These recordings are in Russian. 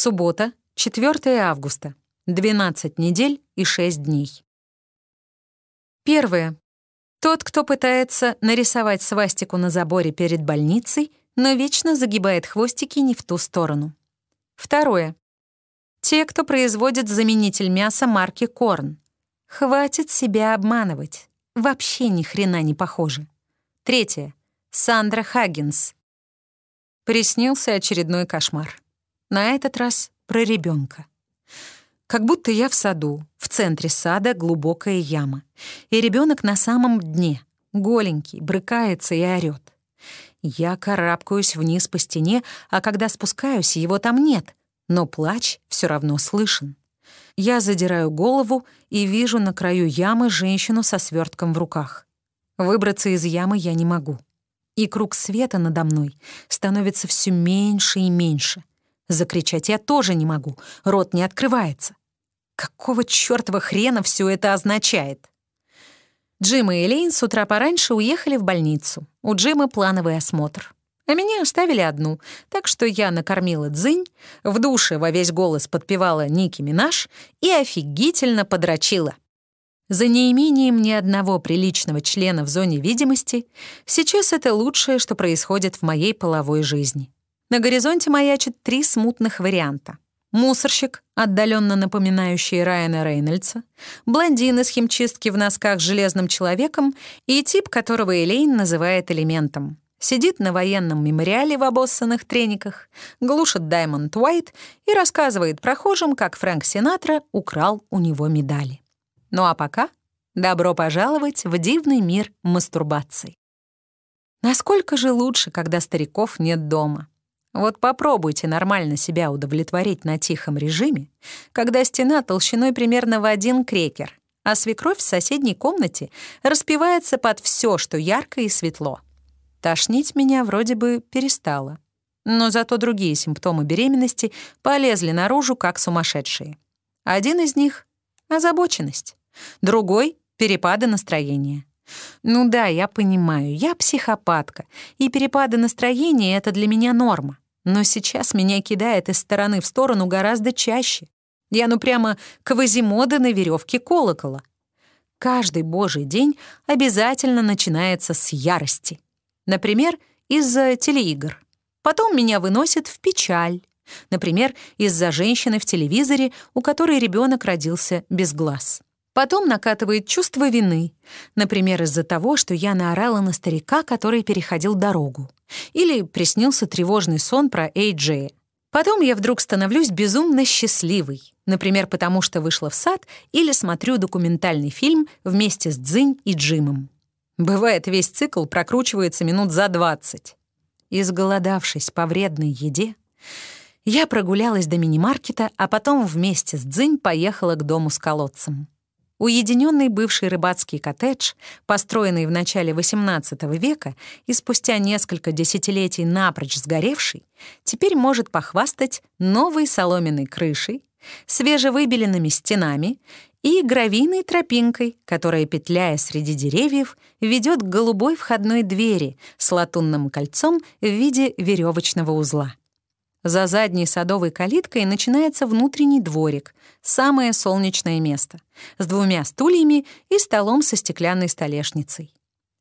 Суббота, 4 августа. 12 недель и 6 дней. Первое. Тот, кто пытается нарисовать свастику на заборе перед больницей, но вечно загибает хвостики не в ту сторону. Второе. Те, кто производит заменитель мяса марки Корн. Хватит себя обманывать. Вообще ни хрена не похоже. Третье. Сандра Хаггинс. Приснился очередной кошмар. На этот раз про ребенка. Как будто я в саду, в центре сада глубокая яма, и ребенок на самом дне, голенький, брыкается и орёт. Я карабкаюсь вниз по стене, а когда спускаюсь, его там нет, но плач все равно слышен. Я задираю голову и вижу на краю ямы женщину со свертком в руках. Выбраться из ямы я не могу. И круг света надо мной становится все меньше и меньше. Закричать я тоже не могу, рот не открывается. Какого чёртова хрена все это означает? Джим и Элейн с утра пораньше уехали в больницу. У Джима плановый осмотр. А меня оставили одну, так что я накормила дзынь, в душе во весь голос подпевала Ники Минаж и офигительно подрочила. За неимением ни одного приличного члена в зоне видимости сейчас это лучшее, что происходит в моей половой жизни. На горизонте маячат три смутных варианта. Мусорщик, отдаленно напоминающий Райана Рейнольдса, блондин из химчистки в носках с железным человеком и тип, которого Элейн называет элементом. Сидит на военном мемориале в обоссанных трениках, глушит Даймонд Уайт и рассказывает прохожим, как Фрэнк Синатра украл у него медали. Ну а пока добро пожаловать в дивный мир мастурбации. Насколько же лучше, когда стариков нет дома? Вот попробуйте нормально себя удовлетворить на тихом режиме, когда стена толщиной примерно в один крекер, а свекровь в соседней комнате распевается под все, что ярко и светло. Тошнить меня вроде бы перестало. Но зато другие симптомы беременности полезли наружу, как сумасшедшие. Один из них — озабоченность, другой — перепады настроения. Ну да, я понимаю, я психопатка, и перепады настроения — это для меня норма. Но сейчас меня кидает из стороны в сторону гораздо чаще. Я ну прямо квазимода на веревке колокола. Каждый божий день обязательно начинается с ярости. Например, из-за телеигр. Потом меня выносит в печаль. Например, из-за женщины в телевизоре, у которой ребенок родился без глаз. Потом накатывает чувство вины, например, из-за того, что я наорала на старика, который переходил дорогу. Или приснился тревожный сон про Эй Потом я вдруг становлюсь безумно счастливой, например, потому что вышла в сад или смотрю документальный фильм вместе с Дзинь и Джимом. Бывает, весь цикл прокручивается минут за 20. Изголодавшись по вредной еде, я прогулялась до мини-маркета, а потом вместе с Дзинь поехала к дому с колодцем. Уединенный бывший рыбацкий коттедж, построенный в начале XVIII века и спустя несколько десятилетий напрочь сгоревший, теперь может похвастать новой соломенной крышей, свежевыбеленными стенами и гравийной тропинкой, которая, петляя среди деревьев, ведет к голубой входной двери с латунным кольцом в виде веревочного узла. За задней садовой калиткой начинается внутренний дворик, самое солнечное место, с двумя стульями и столом со стеклянной столешницей.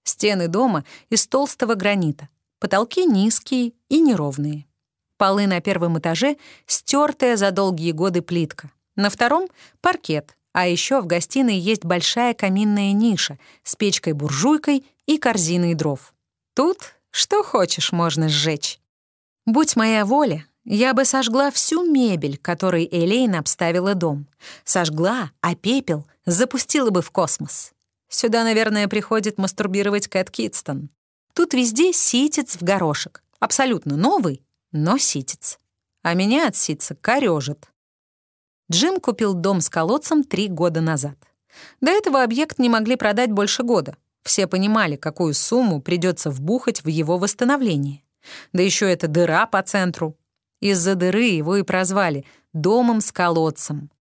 Стены дома из толстого гранита, потолки низкие и неровные. Полы на первом этаже — стертая за долгие годы плитка. На втором — паркет, а еще в гостиной есть большая каминная ниша с печкой-буржуйкой и корзиной дров. Тут что хочешь можно сжечь. Будь моя воля, я бы сожгла всю мебель, которой Элейн обставила дом. Сожгла, а пепел запустила бы в космос. Сюда, наверное, приходит мастурбировать Кэт Китстон. Тут везде ситец в горошек. Абсолютно новый, но ситец. А меня от ситца корёжит. Джим купил дом с колодцем три года назад. До этого объект не могли продать больше года. Все понимали, какую сумму придется вбухать в его восстановление. Да еще эта дыра по центру. Из-за дыры его и прозвали «домом с колодцем».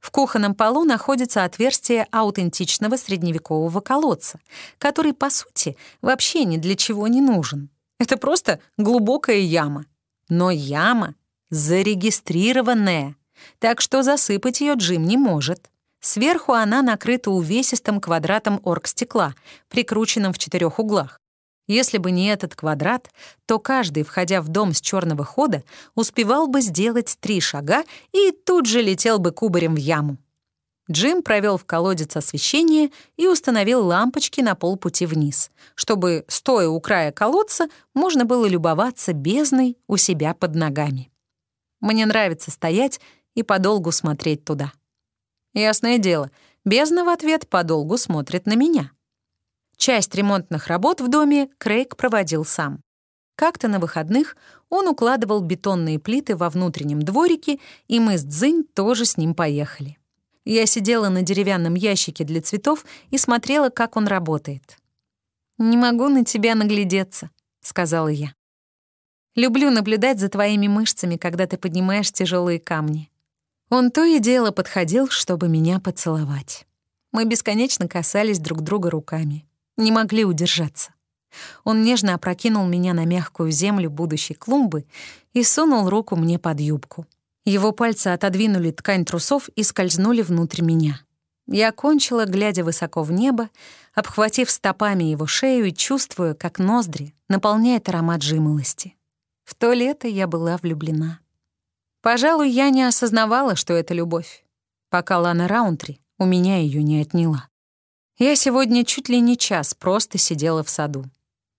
В кухонном полу находится отверстие аутентичного средневекового колодца, который, по сути, вообще ни для чего не нужен. Это просто глубокая яма. Но яма зарегистрированная, так что засыпать ее Джим не может. Сверху она накрыта увесистым квадратом оргстекла, прикрученным в четырех углах. Если бы не этот квадрат, то каждый, входя в дом с черного хода, успевал бы сделать три шага и тут же летел бы кубарем в яму. Джим провел в колодец освещение и установил лампочки на полпути вниз, чтобы, стоя у края колодца, можно было любоваться бездной у себя под ногами. Мне нравится стоять и подолгу смотреть туда. Ясное дело, бездна в ответ подолгу смотрит на меня. Часть ремонтных работ в доме Крейг проводил сам. Как-то на выходных он укладывал бетонные плиты во внутреннем дворике, и мы с Дзынь тоже с ним поехали. Я сидела на деревянном ящике для цветов и смотрела, как он работает. «Не могу на тебя наглядеться», — сказала я. «Люблю наблюдать за твоими мышцами, когда ты поднимаешь тяжелые камни». Он то и дело подходил, чтобы меня поцеловать. Мы бесконечно касались друг друга руками. Не могли удержаться. Он нежно опрокинул меня на мягкую землю будущей клумбы и сунул руку мне под юбку. Его пальцы отодвинули ткань трусов и скользнули внутрь меня. Я кончила, глядя высоко в небо, обхватив стопами его шею и чувствуя, как ноздри наполняет аромат жимолости. В то лето я была влюблена. Пожалуй, я не осознавала, что это любовь, пока Лана Раунтри у меня ее не отняла. Я сегодня чуть ли не час просто сидела в саду.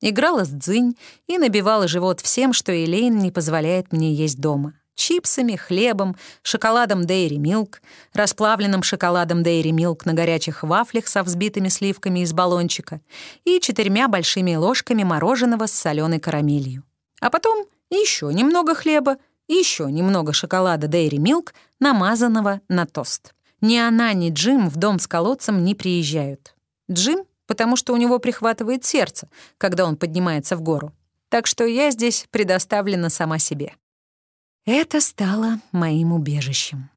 Играла с дзынь и набивала живот всем, что Элейн не позволяет мне есть дома. Чипсами, хлебом, шоколадом Dairy Milk, расплавленным шоколадом Dairy Milk на горячих вафлях со взбитыми сливками из баллончика и четырьмя большими ложками мороженого с соленой карамелью. А потом еще немного хлеба, еще немного шоколада Dairy Milk, намазанного на тост. Ни она, ни Джим в дом с колодцем не приезжают. Джим, потому что у него прихватывает сердце, когда он поднимается в гору. Так что я здесь предоставлена сама себе. Это стало моим убежищем.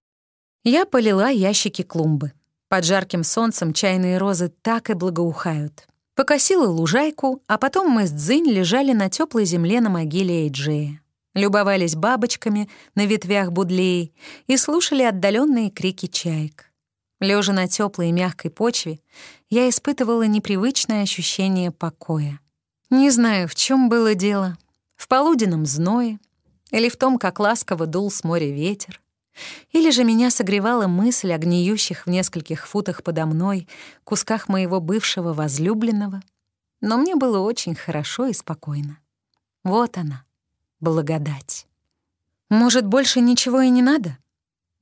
Я полила ящики клумбы. Под жарким солнцем чайные розы так и благоухают. Покосила лужайку, а потом мы с Дзинь лежали на теплой земле на могиле Эйджея любовались бабочками на ветвях будлеи и слушали отдаленные крики чаек. Лежа на теплой и мягкой почве, я испытывала непривычное ощущение покоя. Не знаю, в чем было дело. В полуденном зное или в том, как ласково дул с моря ветер. Или же меня согревала мысль о гниющих в нескольких футах подо мной кусках моего бывшего возлюбленного. Но мне было очень хорошо и спокойно. Вот она, благодать. Может, больше ничего и не надо?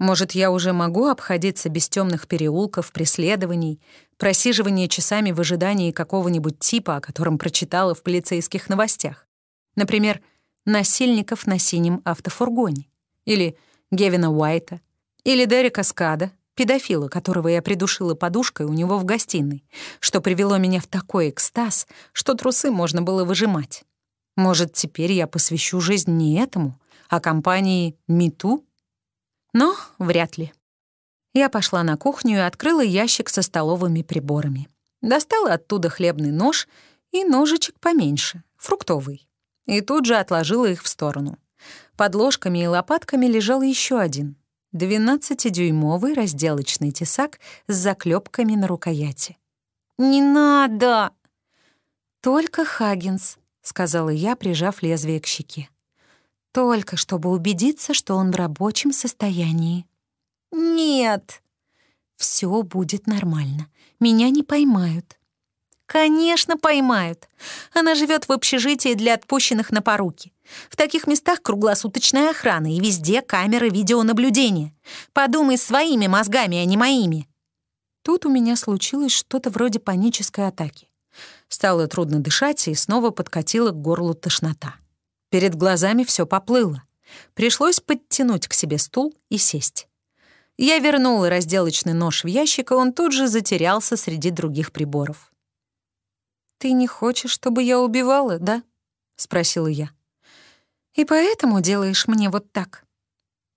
Может, я уже могу обходиться без темных переулков, преследований, просиживания часами в ожидании какого-нибудь типа, о котором прочитала в полицейских новостях? Например, насильников на синем автофургоне. Или Гевина Уайта. Или Дерека Скада, педофила, которого я придушила подушкой у него в гостиной, что привело меня в такой экстаз, что трусы можно было выжимать. Может, теперь я посвящу жизнь не этому, а компании «Миту»? Но вряд ли. Я пошла на кухню и открыла ящик со столовыми приборами. Достала оттуда хлебный нож и ножичек поменьше, фруктовый. И тут же отложила их в сторону. Под ложками и лопатками лежал еще один — 12-дюймовый разделочный тесак с заклепками на рукояти. «Не надо!» «Только Хаггинс», — сказала я, прижав лезвие к щеке. «Только чтобы убедиться, что он в рабочем состоянии». «Нет». «Все будет нормально. Меня не поймают». «Конечно, поймают. Она живет в общежитии для отпущенных на поруки. В таких местах круглосуточная охрана и везде камеры видеонаблюдения. Подумай своими мозгами, а не моими». Тут у меня случилось что-то вроде панической атаки. Стало трудно дышать, и снова подкатила к горлу тошнота. Перед глазами все поплыло. Пришлось подтянуть к себе стул и сесть. Я вернула разделочный нож в ящик, и он тут же затерялся среди других приборов. «Ты не хочешь, чтобы я убивала, да?» — спросила я. «И поэтому делаешь мне вот так?»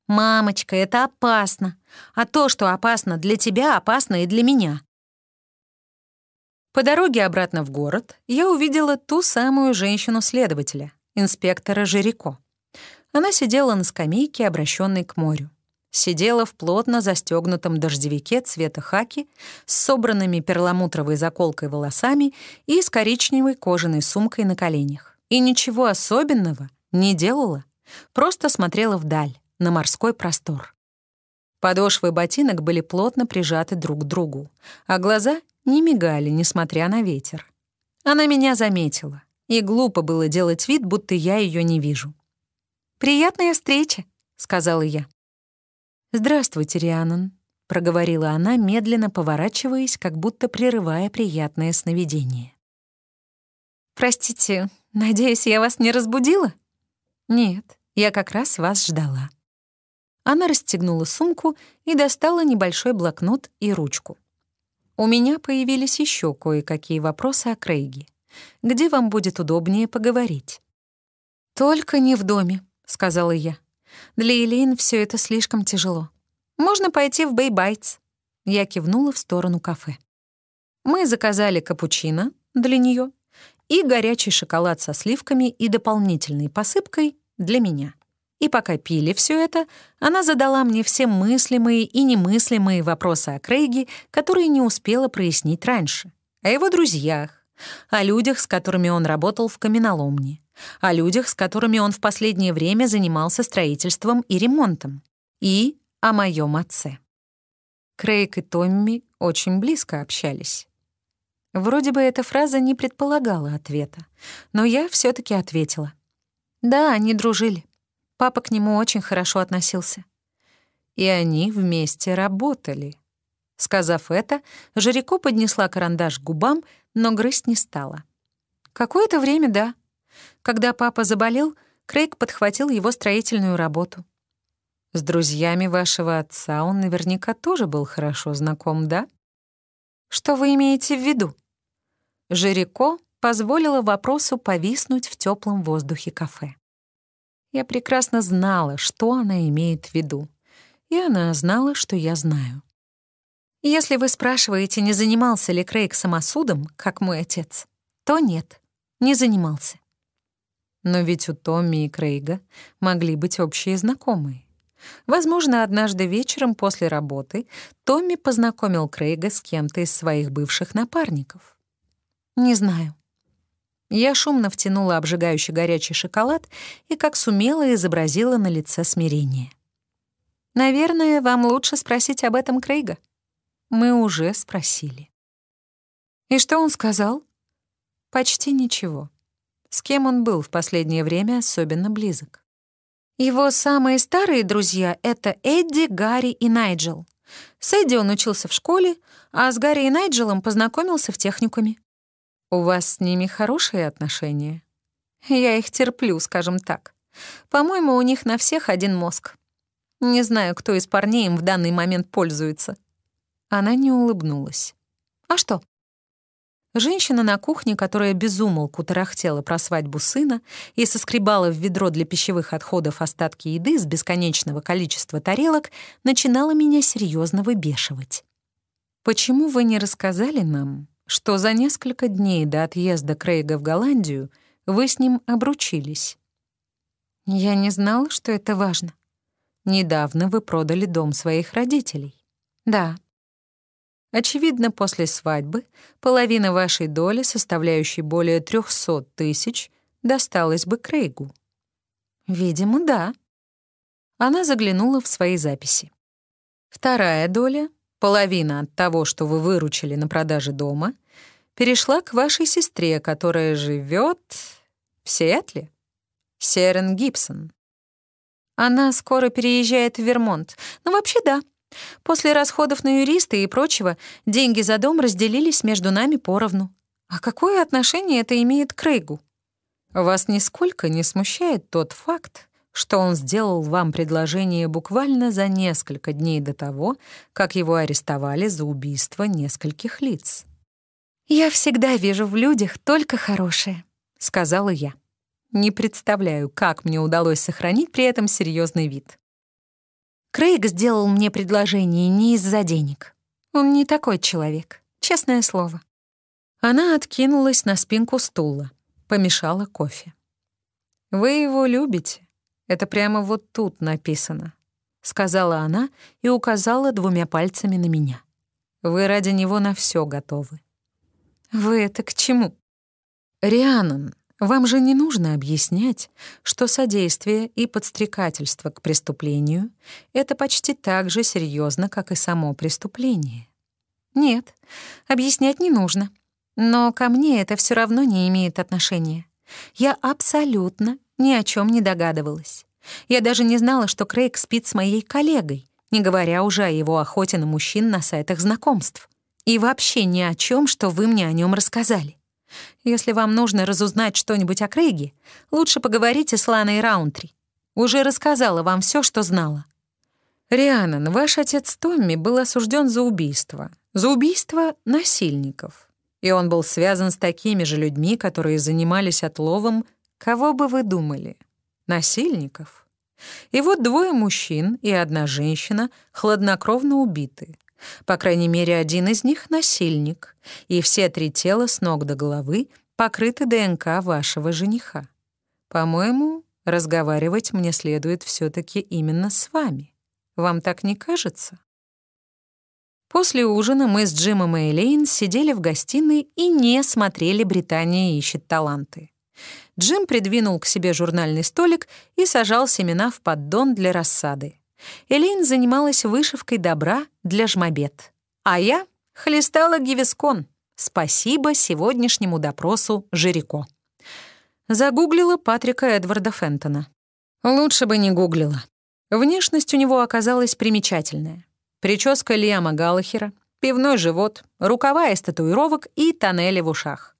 «Мамочка, это опасно. А то, что опасно для тебя, опасно и для меня. По дороге обратно в город я увидела ту самую женщину-следователя, инспектора Жирико. Она сидела на скамейке, обращенной к морю. Сидела в плотно застегнутом дождевике цвета хаки с собранными перламутровой заколкой волосами и с коричневой кожаной сумкой на коленях. И ничего особенного не делала, просто смотрела вдаль, на морской простор. Подошвы ботинок были плотно прижаты друг к другу, а глаза не мигали, несмотря на ветер. Она меня заметила, и глупо было делать вид, будто я ее не вижу. «Приятная встреча», — сказала я. «Здравствуйте, Рианон», — проговорила она, медленно поворачиваясь, как будто прерывая приятное сновидение. «Простите, надеюсь, я вас не разбудила?» «Нет, я как раз вас ждала». Она расстегнула сумку и достала небольшой блокнот и ручку. У меня появились еще кое-какие вопросы о Крейге. Где вам будет удобнее поговорить? «Только не в доме», — сказала я. Для Элейн все это слишком тяжело. Можно пойти в Bay Bites. Я кивнула в сторону кафе. Мы заказали капучино для нее и горячий шоколад со сливками и дополнительной посыпкой для меня. И пока пили все это, она задала мне все мыслимые и немыслимые вопросы о Крейге, которые не успела прояснить раньше. О его друзьях, о людях, с которыми он работал в каменоломне, о людях, с которыми он в последнее время занимался строительством и ремонтом, и о моем отце. Крейг и Томми очень близко общались. Вроде бы эта фраза не предполагала ответа, но я все таки ответила. Да, они дружили. Папа к нему очень хорошо относился. И они вместе работали. Сказав это, Жирико поднесла карандаш к губам, но грызть не стала. Какое-то время — да. Когда папа заболел, Крейг подхватил его строительную работу. С друзьями вашего отца он наверняка тоже был хорошо знаком, да? Что вы имеете в виду? Жирико позволила вопросу повиснуть в теплом воздухе кафе. Я прекрасно знала, что она имеет в виду, и она знала, что я знаю. Если вы спрашиваете, не занимался ли Крейг самосудом, как мой отец, то нет, не занимался. Но ведь у Томми и Крейга могли быть общие знакомые. Возможно, однажды вечером после работы Томми познакомил Крейга с кем-то из своих бывших напарников. Не знаю. Я шумно втянула обжигающий горячий шоколад и как сумела изобразила на лице смирение. «Наверное, вам лучше спросить об этом Крейга. Мы уже спросили». «И что он сказал?» «Почти ничего с кем он был в последнее время особенно близок. Его самые старые друзья — это Эдди, Гарри и Найджел. С Эдди он учился в школе, а с Гарри и Найджелом познакомился в техникуме. У вас с ними хорошие отношения? Я их терплю, скажем так. По-моему, у них на всех один мозг. Не знаю, кто из парней им в данный момент пользуется. Она не улыбнулась. А что? Женщина на кухне, которая безумолку тарахтела про свадьбу сына и соскребала в ведро для пищевых отходов остатки еды с бесконечного количества тарелок, начинала меня серьезно выбешивать. «Почему вы не рассказали нам, что за несколько дней до отъезда Крейга в Голландию вы с ним обручились?» «Я не знала, что это важно. Недавно вы продали дом своих родителей». «Да, Очевидно, после свадьбы половина вашей доли, составляющей более 300 тысяч, досталась бы Крейгу. Видимо, да. Она заглянула в свои записи. Вторая доля, половина от того, что вы выручили на продаже дома, перешла к вашей сестре, которая живет в Сиэтле. Серен Гибсон. Она скоро переезжает в Вермонт. Ну, вообще, да. После расходов на юриста и прочего деньги за дом разделились между нами поровну. А какое отношение это имеет к Крейгу? Вас нисколько не смущает тот факт, что он сделал вам предложение буквально за несколько дней до того, как его арестовали за убийство нескольких лиц. «Я всегда вижу в людях только хорошее», — сказала я. Не представляю, как мне удалось сохранить при этом серьезный вид. Крейг сделал мне предложение не из-за денег. Он не такой человек, честное слово. Она откинулась на спинку стула, помешала кофе. «Вы его любите. Это прямо вот тут написано», — сказала она и указала двумя пальцами на меня. «Вы ради него на все готовы». «Вы это к чему?» «Рианон, вам же не нужно объяснять, что содействие и подстрекательство к преступлению — это почти так же серьезно, как и само преступление». «Нет, объяснять не нужно. Но ко мне это все равно не имеет отношения. Я абсолютно ни о чем не догадывалась. Я даже не знала, что Крейг спит с моей коллегой, не говоря уже о его охоте на мужчин на сайтах знакомств. И вообще ни о чем, что вы мне о нем рассказали. Если вам нужно разузнать что-нибудь о Крейге, лучше поговорите с Ланой Раунтри. Уже рассказала вам все, что знала. Рианон, ваш отец Томми был осужден за убийство. За убийство насильников. И он был связан с такими же людьми, которые занимались отловом Кого бы вы думали? Насильников. И вот двое мужчин и одна женщина хладнокровно убиты. По крайней мере, один из них — насильник, и все три тела с ног до головы покрыты ДНК вашего жениха. По-моему, разговаривать мне следует все таки именно с вами. Вам так не кажется? После ужина мы с Джимом и Элейн сидели в гостиной и не смотрели «Британия ищет таланты». Джим придвинул к себе журнальный столик и сажал семена в поддон для рассады. Элейн занималась вышивкой добра для жмобед. А я хлестала гивискон. Спасибо сегодняшнему допросу Жирико. Загуглила Патрика Эдварда Фентона. Лучше бы не гуглила. Внешность у него оказалась примечательная. Прическа Лиама Галлахера, пивной живот, рукава из татуировок и тоннели в ушах.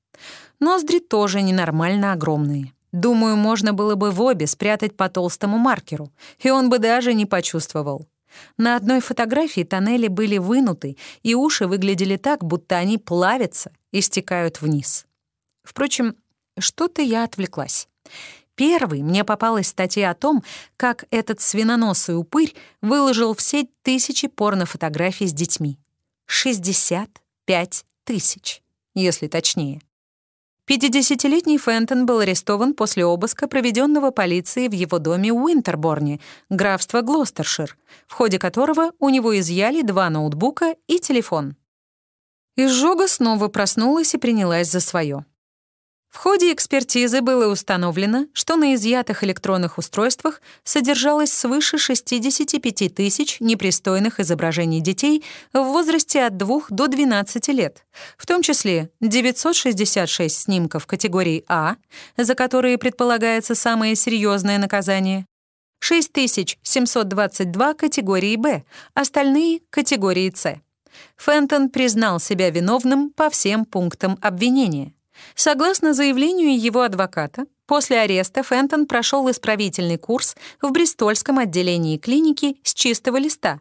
Ноздри тоже ненормально огромные. Думаю, можно было бы в обе спрятать по толстому маркеру, и он бы даже не почувствовал. На одной фотографии тоннели были вынуты, и уши выглядели так, будто они плавятся и стекают вниз. Впрочем, что-то я отвлеклась. Первый мне попалась статья о том, как этот свиноносый упырь выложил в сеть тысячи порнофотографий с детьми. 65 тысяч, если точнее. 50-летний Фентон был арестован после обыска, проведенного полицией в его доме в Уинтерборне, графство Глостершир, в ходе которого у него изъяли два ноутбука и телефон. Изжога снова проснулась и принялась за свое. В ходе экспертизы было установлено, что на изъятых электронных устройствах содержалось свыше 65 тысяч непристойных изображений детей в возрасте от 2 до 12 лет, в том числе 966 снимков категории А, за которые предполагается самое серьезное наказание, 6722 категории Б, остальные — категории С. Фентон признал себя виновным по всем пунктам обвинения — Согласно заявлению его адвоката, после ареста Фентон прошел исправительный курс в Бристольском отделении клиники с чистого листа,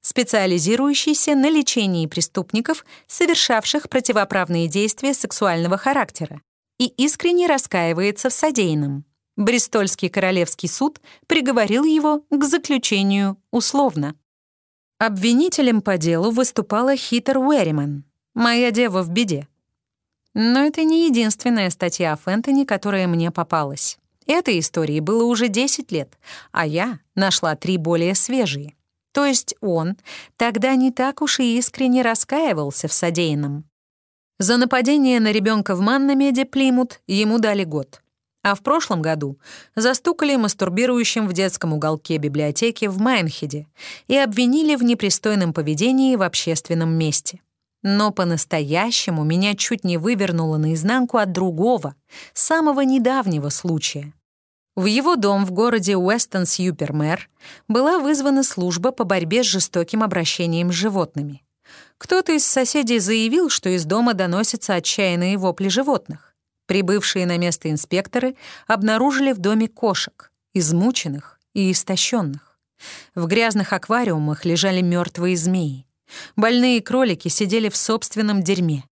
специализирующийся на лечении преступников, совершавших противоправные действия сексуального характера, и искренне раскаивается в содеянном. Бристольский королевский суд приговорил его к заключению условно. Обвинителем по делу выступала Хитер Уэриман, «Моя дева в беде», но это не единственная статья о Фентони, которая мне попалась. Этой истории было уже 10 лет, а я нашла три более свежие. То есть он тогда не так уж и искренне раскаивался в содеянном. За нападение на ребенка в Маннамеде Плимут ему дали год. А в прошлом году застукали мастурбирующим в детском уголке библиотеки в Майнхеде и обвинили в непристойном поведении в общественном месте. Но по-настоящему меня чуть не вывернуло наизнанку от другого, самого недавнего случая. В его дом в городе Уэстон-Сьюпермэр была вызвана служба по борьбе с жестоким обращением с животными. Кто-то из соседей заявил, что из дома доносятся отчаянные вопли животных. Прибывшие на место инспекторы обнаружили в доме кошек, измученных и истощенных. В грязных аквариумах лежали мертвые змеи. Больные кролики сидели в собственном дерьме.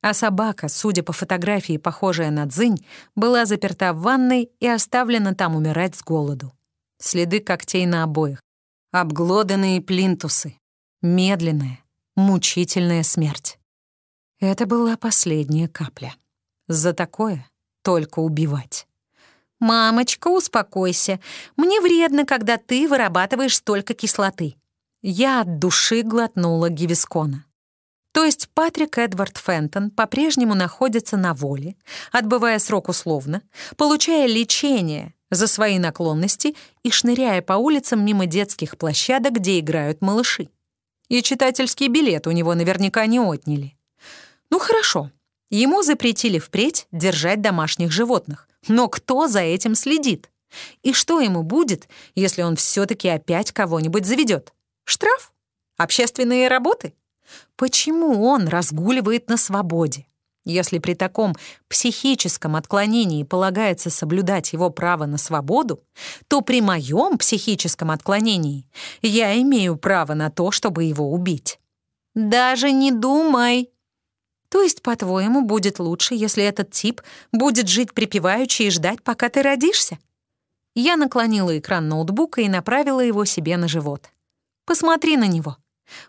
А собака, судя по фотографии, похожая на дзынь, была заперта в ванной и оставлена там умирать с голоду. Следы когтей на обоих. Обглоданные плинтусы. Медленная, мучительная смерть. Это была последняя капля. За такое только убивать. «Мамочка, успокойся. Мне вредно, когда ты вырабатываешь столько кислоты». Я от души глотнула гивискона. То есть Патрик Эдвард Фентон по-прежнему находится на воле, отбывая срок условно, получая лечение за свои наклонности и шныряя по улицам мимо детских площадок, где играют малыши. И читательский билет у него наверняка не отняли. Ну хорошо, ему запретили впредь держать домашних животных. Но кто за этим следит? И что ему будет, если он все-таки опять кого-нибудь заведет? Штраф? Общественные работы? Почему он разгуливает на свободе? Если при таком психическом отклонении полагается соблюдать его право на свободу, то при моем психическом отклонении я имею право на то, чтобы его убить. Даже не думай. То есть, по-твоему, будет лучше, если этот тип будет жить припеваючи и ждать, пока ты родишься? Я наклонила экран ноутбука и направила его себе на живот. Посмотри на него.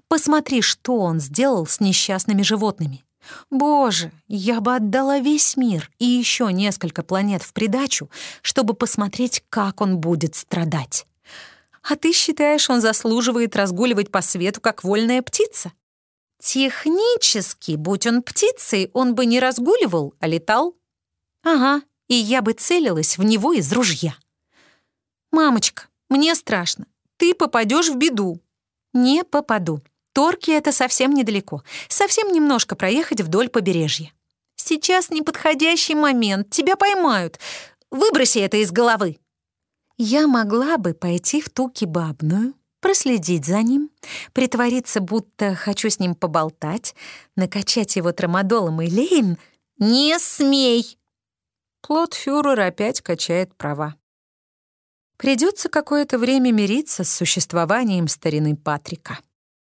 Посмотри, что он сделал с несчастными животными. Боже, я бы отдала весь мир и еще несколько планет в придачу, чтобы посмотреть, как он будет страдать. А ты считаешь, он заслуживает разгуливать по свету, как вольная птица? Технически, будь он птицей, он бы не разгуливал, а летал. Ага, и я бы целилась в него из ружья. «Мамочка, мне страшно. Ты попадешь в беду». «Не попаду. Торки — это совсем недалеко. Совсем немножко проехать вдоль побережья. Сейчас неподходящий момент. Тебя поймают. Выброси это из головы. Я могла бы пойти в ту кебабную, проследить за ним, притвориться, будто хочу с ним поболтать, накачать его трамадолом и лейн. Не смей! Плотфюрер опять качает права. Придется какое-то время мириться с существованием старины Патрика.